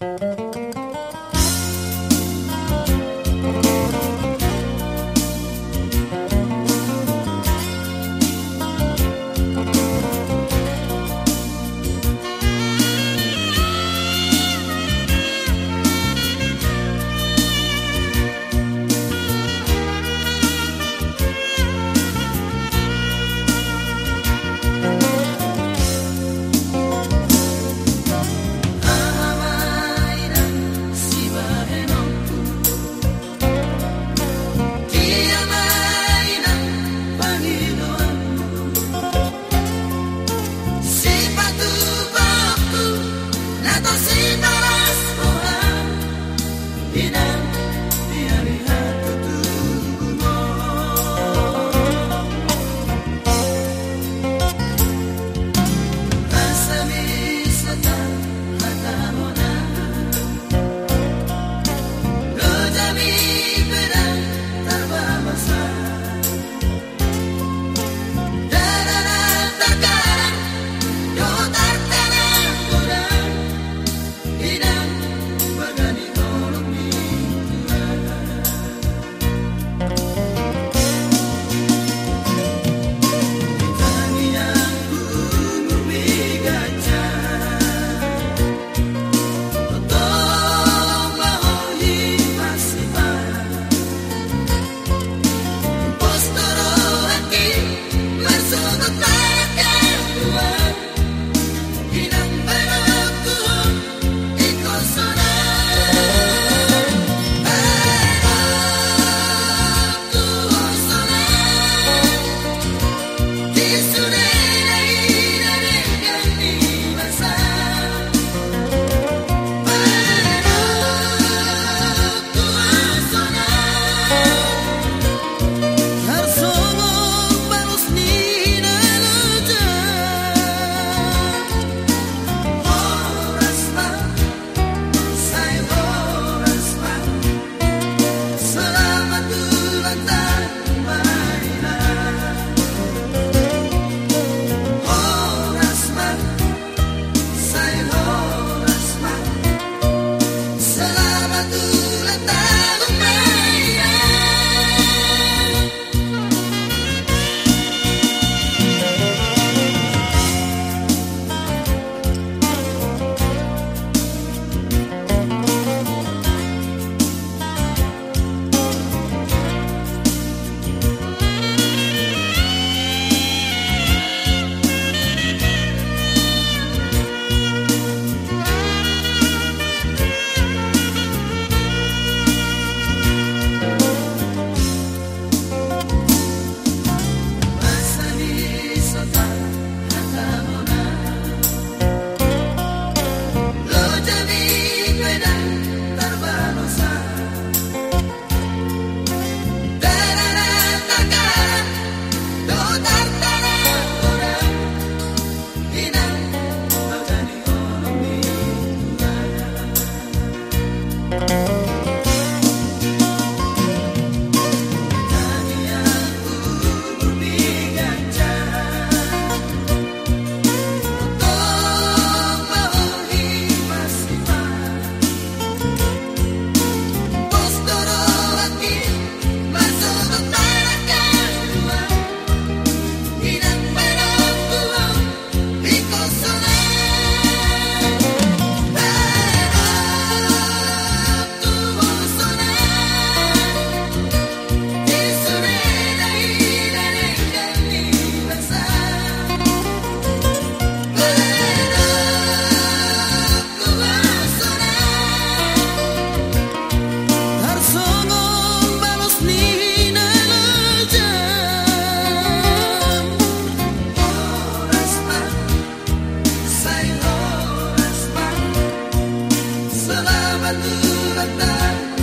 Música mata, mata.